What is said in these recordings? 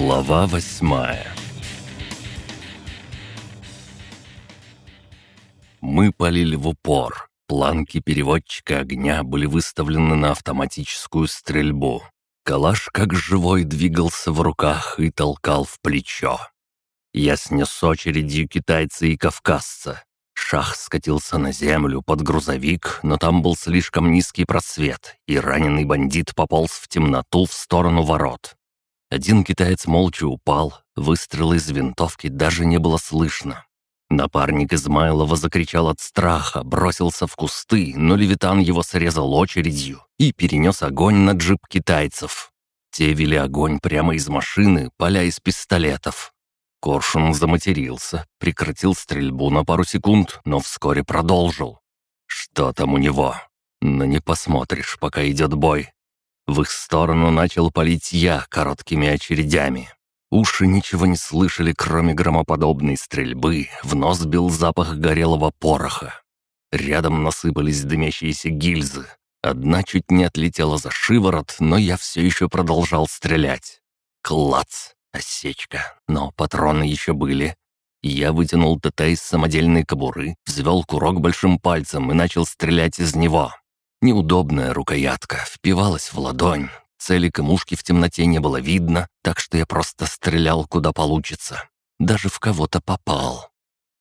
Глава восьмая Мы полили в упор. Планки переводчика огня были выставлены на автоматическую стрельбу. Калаш как живой двигался в руках и толкал в плечо. Я снес очередью китайца и кавказца. Шах скатился на землю под грузовик, но там был слишком низкий просвет, и раненый бандит пополз в темноту в сторону ворот. Один китаец молча упал, выстрела из винтовки даже не было слышно. Напарник Измайлова закричал от страха, бросился в кусты, но Левитан его срезал очередью и перенес огонь на джип китайцев. Те вели огонь прямо из машины, поля из пистолетов. Коршун заматерился, прекратил стрельбу на пару секунд, но вскоре продолжил. «Что там у него?» «Но не посмотришь, пока идет бой. В их сторону начал палить я короткими очередями. Уши ничего не слышали, кроме громоподобной стрельбы, в нос бил запах горелого пороха. Рядом насыпались дымящиеся гильзы. Одна чуть не отлетела за шиворот, но я все еще продолжал стрелять. Клац! Осечка. Но патроны еще были. Я вытянул ТТ из самодельной кобуры, взвел курок большим пальцем и начал стрелять из него. Неудобная рукоятка впивалась в ладонь. Цели камушки в темноте не было видно, так что я просто стрелял куда получится. Даже в кого-то попал.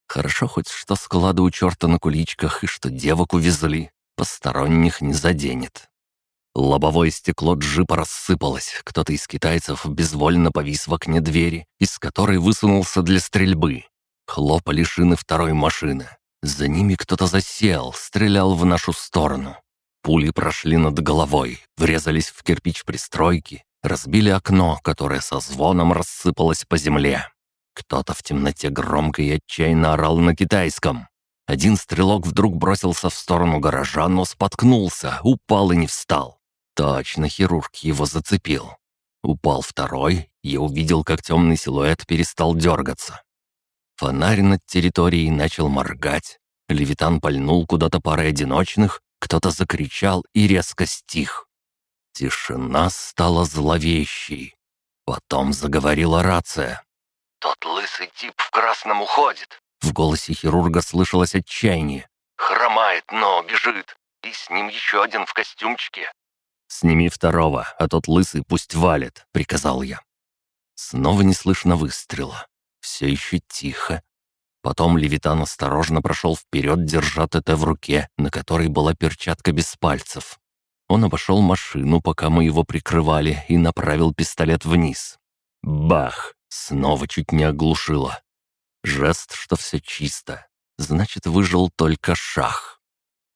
Хорошо хоть что склады у черта на куличках и что девок увезли. Посторонних не заденет. Лобовое стекло джипа рассыпалось. Кто-то из китайцев безвольно повис в окне двери, из которой высунулся для стрельбы. Хлопали шины второй машины. За ними кто-то засел, стрелял в нашу сторону. Пули прошли над головой, врезались в кирпич пристройки, разбили окно, которое со звоном рассыпалось по земле. Кто-то в темноте громко и отчаянно орал на китайском. Один стрелок вдруг бросился в сторону гаража, но споткнулся, упал и не встал. Точно хирург его зацепил. Упал второй, я увидел, как темный силуэт перестал дергаться. Фонарь над территорией начал моргать. Левитан пальнул куда-то парой одиночных, кто-то закричал и резко стих. Тишина стала зловещей. Потом заговорила рация. «Тот лысый тип в красном уходит!» В голосе хирурга слышалось отчаяние. «Хромает, но бежит. И с ним еще один в костюмчике». «Сними второго, а тот лысый пусть валит», — приказал я. Снова не слышно выстрела. Все еще тихо. Потом Левитан осторожно прошел вперед, держа ТТ в руке, на которой была перчатка без пальцев. Он обошел машину, пока мы его прикрывали, и направил пистолет вниз. Бах! Снова чуть не оглушило. Жест, что все чисто. Значит, выжил только шах.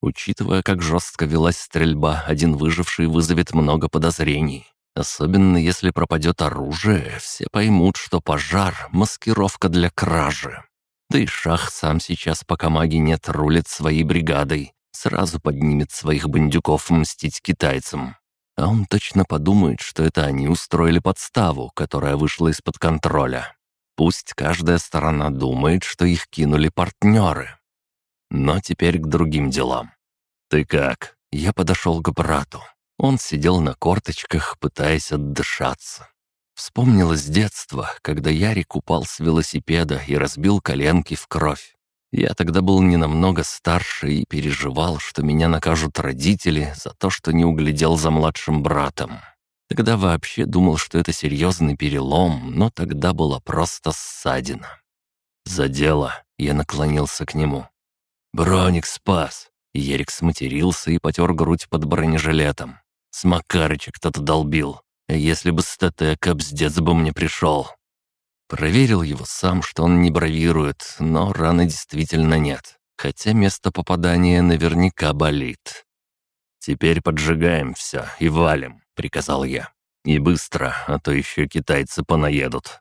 Учитывая, как жестко велась стрельба, один выживший вызовет много подозрений. Особенно если пропадет оружие, все поймут, что пожар — маскировка для кражи. Да и Шах сам сейчас, пока маги нет, рулит своей бригадой. Сразу поднимет своих бандюков мстить китайцам. А он точно подумает, что это они устроили подставу, которая вышла из-под контроля. Пусть каждая сторона думает, что их кинули партнеры. Но теперь к другим делам. «Ты как?» Я подошел к брату. Он сидел на корточках, пытаясь отдышаться. Вспомнилось детство, когда Ярик упал с велосипеда и разбил коленки в кровь. Я тогда был не намного старше и переживал, что меня накажут родители за то, что не углядел за младшим братом. Тогда вообще думал, что это серьезный перелом, но тогда была просто ссадина. За дело я наклонился к нему. «Броник спас!» Ярик сматерился и потер грудь под бронежилетом. С Макарыча кто-то долбил. Если бы с ТТ, капздец бы мне пришел. Проверил его сам, что он не бравирует, но раны действительно нет. Хотя место попадания наверняка болит. «Теперь поджигаем все и валим», — приказал я. «И быстро, а то еще китайцы понаедут».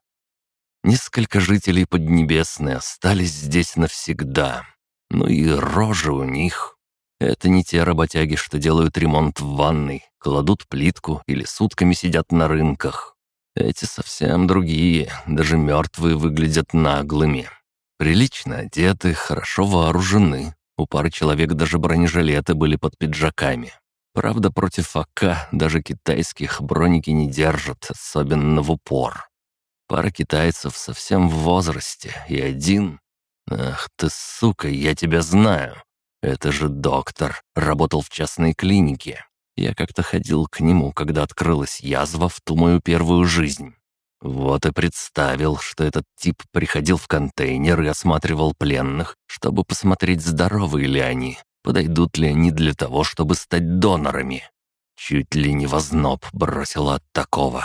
Несколько жителей Поднебесной остались здесь навсегда. Ну и рожи у них. Это не те работяги, что делают ремонт в ванной, кладут плитку или сутками сидят на рынках. Эти совсем другие, даже мертвые выглядят наглыми. Прилично одеты, хорошо вооружены. У пары человек даже бронежилеты были под пиджаками. Правда, против АК даже китайских броники не держат, особенно в упор. Пара китайцев совсем в возрасте, и один... Ах ты, сука, я тебя знаю. Это же доктор, работал в частной клинике. Я как-то ходил к нему, когда открылась язва в ту мою первую жизнь. Вот и представил, что этот тип приходил в контейнер и осматривал пленных, чтобы посмотреть, здоровы ли они, подойдут ли они для того, чтобы стать донорами. Чуть ли не возноб бросила от такого.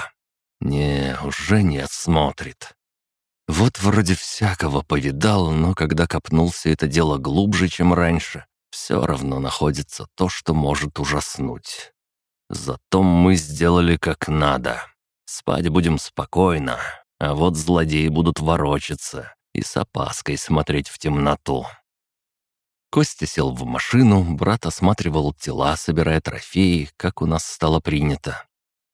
Не, уже не осмотрит. Вот вроде всякого повидал, но когда копнулся это дело глубже, чем раньше, все равно находится то, что может ужаснуть. Зато мы сделали как надо. Спать будем спокойно, а вот злодеи будут ворочаться и с опаской смотреть в темноту. Костя сел в машину, брат осматривал тела, собирая трофеи, как у нас стало принято.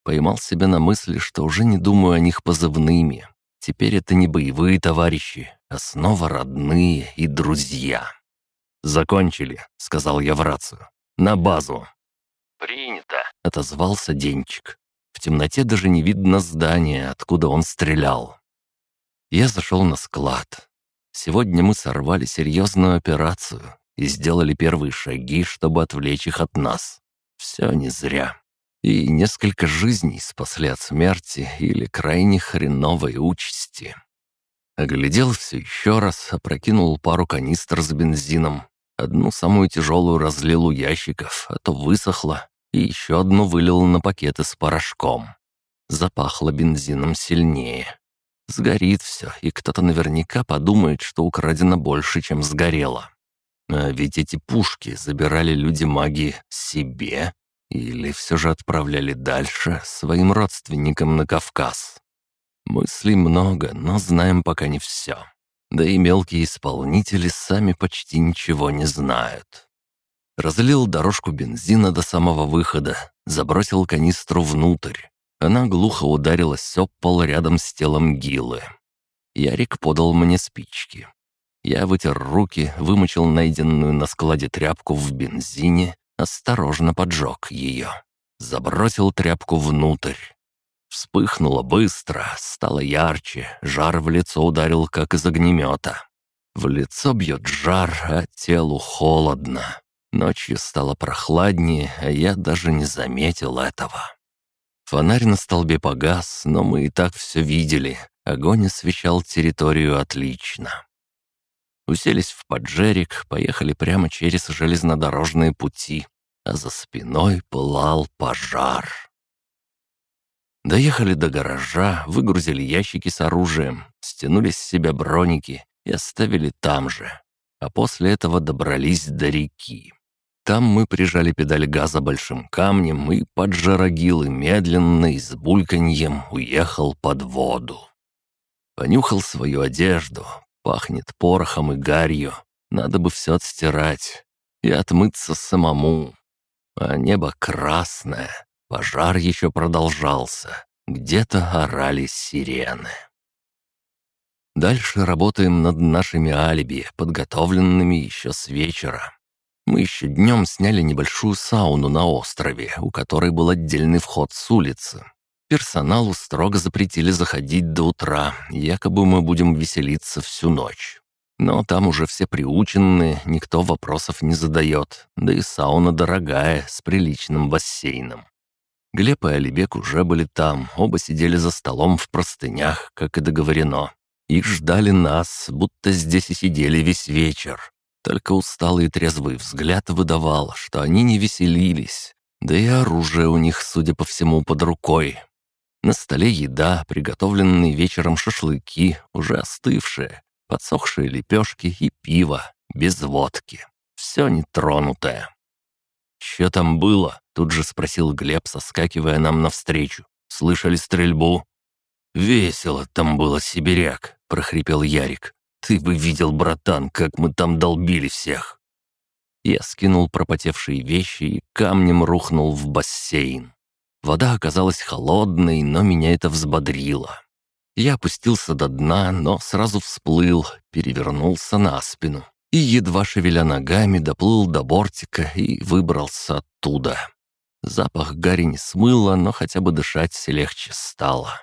Поймал себя на мысли, что уже не думаю о них позывными. Теперь это не боевые товарищи, а снова родные и друзья. «Закончили», — сказал я в рацию. «На базу». «Принято», — отозвался Денчик. В темноте даже не видно здания, откуда он стрелял. Я зашел на склад. Сегодня мы сорвали серьезную операцию и сделали первые шаги, чтобы отвлечь их от нас. Все не зря и несколько жизней спасли от смерти или крайне хреновой участи. Оглядел все еще раз, опрокинул пару канистр с бензином. Одну самую тяжелую разлил у ящиков, а то высохло, и еще одну вылил на пакеты с порошком. Запахло бензином сильнее. Сгорит все, и кто-то наверняка подумает, что украдено больше, чем сгорело. А ведь эти пушки забирали люди магии себе или все же отправляли дальше своим родственникам на Кавказ? Мыслей много, но знаем пока не все. Да и мелкие исполнители сами почти ничего не знают. Разлил дорожку бензина до самого выхода, забросил канистру внутрь. Она глухо ударилась об пол рядом с телом Гилы. Ярик подал мне спички. Я вытер руки, вымочил найденную на складе тряпку в бензине осторожно поджег ее. Забросил тряпку внутрь. Вспыхнуло быстро, стало ярче, жар в лицо ударил, как из огнемета. В лицо бьет жар, а телу холодно. Ночью стало прохладнее, а я даже не заметил этого. Фонарь на столбе погас, но мы и так все видели. Огонь освещал территорию отлично. Уселись в поджерик, поехали прямо через железнодорожные пути, а за спиной пылал пожар. Доехали до гаража, выгрузили ящики с оружием, стянули с себя броники и оставили там же. А после этого добрались до реки. Там мы прижали педаль газа большим камнем, и поджарогилы медленно и с бульканьем уехал под воду. Понюхал свою одежду, Пахнет порохом и гарью. Надо бы все отстирать и отмыться самому. А небо красное. Пожар еще продолжался. Где-то орали сирены. Дальше работаем над нашими алиби, подготовленными еще с вечера. Мы еще днем сняли небольшую сауну на острове, у которой был отдельный вход с улицы. Персоналу строго запретили заходить до утра, якобы мы будем веселиться всю ночь. Но там уже все приученные, никто вопросов не задает, да и сауна дорогая, с приличным бассейном. Глеб и Алибек уже были там, оба сидели за столом в простынях, как и договорено. И ждали нас, будто здесь и сидели весь вечер. Только усталый и трезвый взгляд выдавал, что они не веселились. Да и оружие у них, судя по всему, под рукой. На столе еда, приготовленные вечером шашлыки, уже остывшие, подсохшие лепешки и пиво, без водки. Все нетронутое. «Че там было?» — тут же спросил Глеб, соскакивая нам навстречу. «Слышали стрельбу?» «Весело там было, сибиряк», — прохрипел Ярик. «Ты бы видел, братан, как мы там долбили всех!» Я скинул пропотевшие вещи и камнем рухнул в бассейн. Вода оказалась холодной, но меня это взбодрило. Я опустился до дна, но сразу всплыл, перевернулся на спину и, едва шевеля ногами, доплыл до бортика и выбрался оттуда. Запах гари не смыло, но хотя бы дышать легче стало.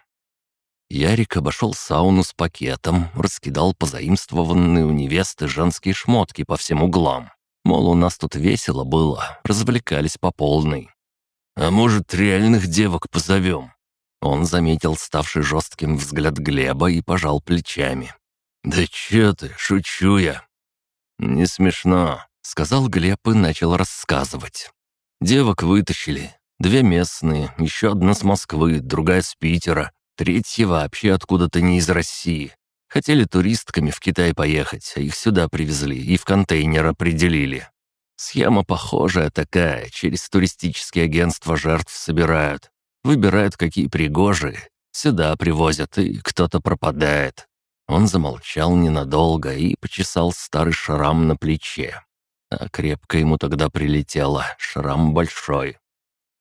Ярик обошел сауну с пакетом, раскидал позаимствованные у невесты женские шмотки по всем углам. Мол, у нас тут весело было, развлекались по полной. «А может, реальных девок позовем?» Он заметил ставший жестким взгляд Глеба и пожал плечами. «Да чё ты, шучу я». «Не смешно», — сказал Глеб и начал рассказывать. Девок вытащили. Две местные, еще одна с Москвы, другая с Питера. Третья вообще откуда-то не из России. Хотели туристками в Китай поехать, а их сюда привезли и в контейнер определили. Схема похожая такая, через туристические агентства жертв собирают. Выбирают, какие пригожие. Сюда привозят, и кто-то пропадает. Он замолчал ненадолго и почесал старый шрам на плече. А крепко ему тогда прилетело, шрам большой.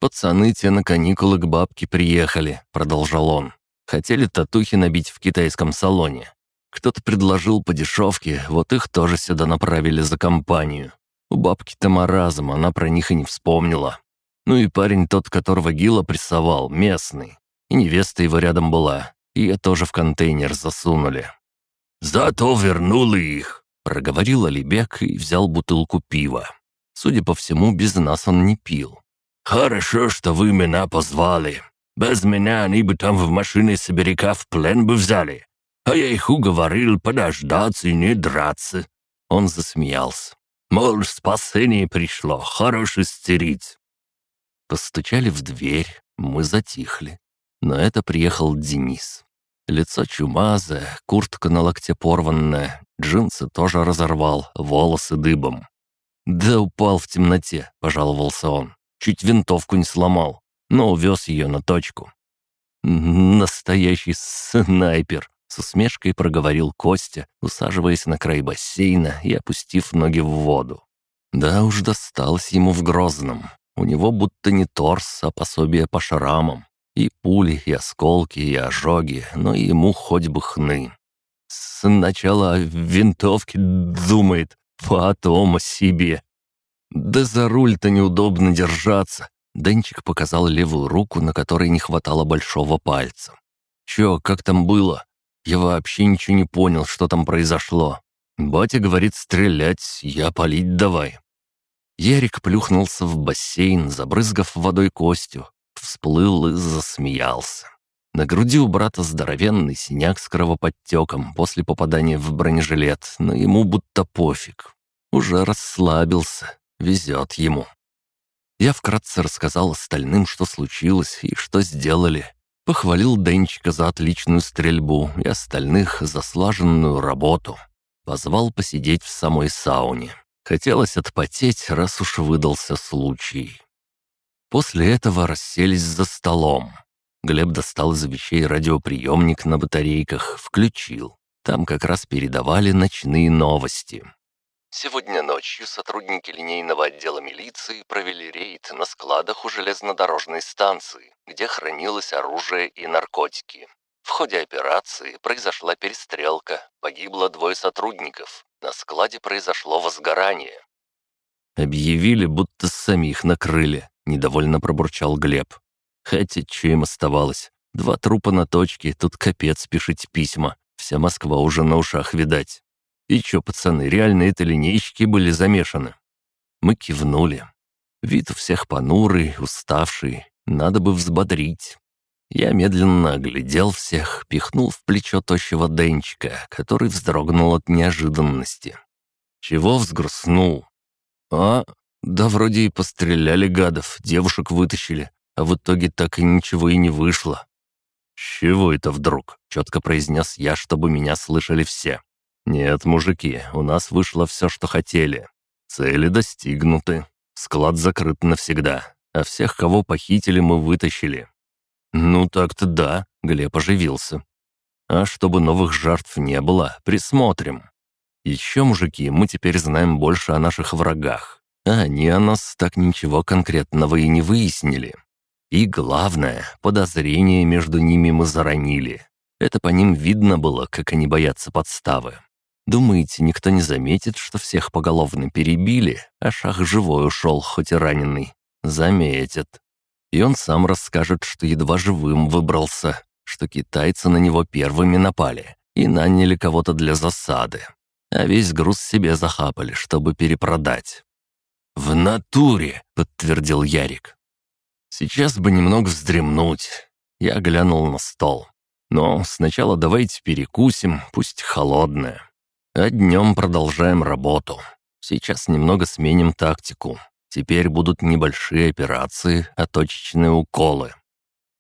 «Пацаны те на каникулы к бабке приехали», — продолжал он. Хотели татухи набить в китайском салоне. Кто-то предложил по дешевке, вот их тоже сюда направили за компанию. У бабки-то маразм, она про них и не вспомнила. Ну и парень тот, которого Гила прессовал, местный. И невеста его рядом была. Ее тоже в контейнер засунули. «Зато вернули их», — проговорил Алибек и взял бутылку пива. Судя по всему, без нас он не пил. «Хорошо, что вы меня позвали. Без меня они бы там в машине Сибиряка в плен бы взяли. А я их уговорил подождаться и не драться». Он засмеялся. «Мол, спасение пришло, хорош истерить». Постучали в дверь, мы затихли. Но это приехал Денис. Лицо чумазое, куртка на локте порванная, джинсы тоже разорвал, волосы дыбом. «Да упал в темноте», — пожаловался он. «Чуть винтовку не сломал но увез ее на точку. «Настоящий снайпер!» — с усмешкой проговорил Костя, усаживаясь на край бассейна и опустив ноги в воду. Да уж досталось ему в Грозном. У него будто не торс, а пособие по шрамам. И пули, и осколки, и ожоги, но ему хоть бы хны. Сначала о винтовке думает, потом о себе. Да за руль-то неудобно держаться, Денчик показал левую руку, на которой не хватало большого пальца. «Чё, как там было? Я вообще ничего не понял, что там произошло. Батя говорит стрелять, я палить давай». Ярик плюхнулся в бассейн, забрызгав водой Костю, всплыл и засмеялся. На груди у брата здоровенный синяк с кровоподтеком после попадания в бронежилет, но ему будто пофиг. Уже расслабился, везет ему. Я вкратце рассказал остальным, что случилось и что сделали. Похвалил Денчика за отличную стрельбу и остальных за слаженную работу. Позвал посидеть в самой сауне. Хотелось отпотеть, раз уж выдался случай. После этого расселись за столом. Глеб достал из вещей радиоприемник на батарейках, включил. Там как раз передавали ночные новости. Сегодня ночью сотрудники линейного отдела милиции провели рейд на складах у железнодорожной станции, где хранилось оружие и наркотики. В ходе операции произошла перестрелка, погибло двое сотрудников. На складе произошло возгорание. «Объявили, будто сами их накрыли», — недовольно пробурчал Глеб. «Хотя что им оставалось? Два трупа на точке, тут капец пишите письма. Вся Москва уже на ушах видать». И чё, пацаны, реально это линейщики были замешаны?» Мы кивнули. Вид у всех понурый, уставший, надо бы взбодрить. Я медленно оглядел всех, пихнул в плечо тощего Денчика, который вздрогнул от неожиданности. Чего взгрустнул? А, да вроде и постреляли гадов, девушек вытащили, а в итоге так и ничего и не вышло. «С чего это вдруг?» — четко произнес я, чтобы меня слышали все. «Нет, мужики, у нас вышло все, что хотели. Цели достигнуты. Склад закрыт навсегда. А всех, кого похитили, мы вытащили». «Ну так-то да», — Глеб оживился. «А чтобы новых жертв не было, присмотрим. Еще, мужики, мы теперь знаем больше о наших врагах. А они о нас так ничего конкретного и не выяснили. И главное, подозрения между ними мы заронили. Это по ним видно было, как они боятся подставы. Думаете, никто не заметит, что всех поголовно перебили, а Шах живой ушел, хоть и раненый? Заметят. И он сам расскажет, что едва живым выбрался, что китайцы на него первыми напали и наняли кого-то для засады, а весь груз себе захапали, чтобы перепродать. «В натуре!» — подтвердил Ярик. «Сейчас бы немного вздремнуть». Я глянул на стол. «Но сначала давайте перекусим, пусть холодное. А днем продолжаем работу. Сейчас немного сменим тактику. Теперь будут небольшие операции, а точечные уколы».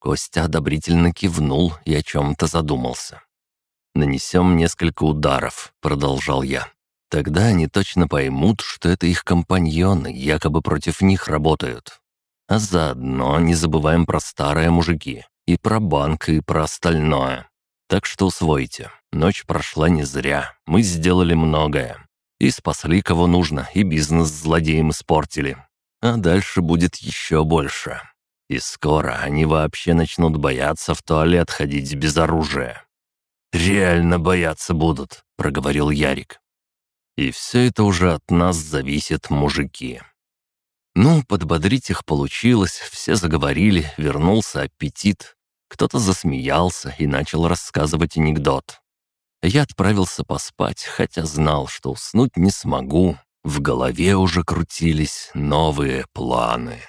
Костя одобрительно кивнул и о чем-то задумался. «Нанесем несколько ударов», — продолжал я. «Тогда они точно поймут, что это их компаньоны, якобы против них работают. А заодно не забываем про старые мужики, и про банк, и про остальное. Так что усвойте, ночь прошла не зря, мы сделали многое. И спасли кого нужно, и бизнес злодеям испортили. А дальше будет еще больше. И скоро они вообще начнут бояться в туалет ходить без оружия. «Реально бояться будут», — проговорил Ярик. «И все это уже от нас зависит, мужики». Ну, подбодрить их получилось, все заговорили, вернулся аппетит. Кто-то засмеялся и начал рассказывать анекдот. Я отправился поспать, хотя знал, что уснуть не смогу. В голове уже крутились новые планы.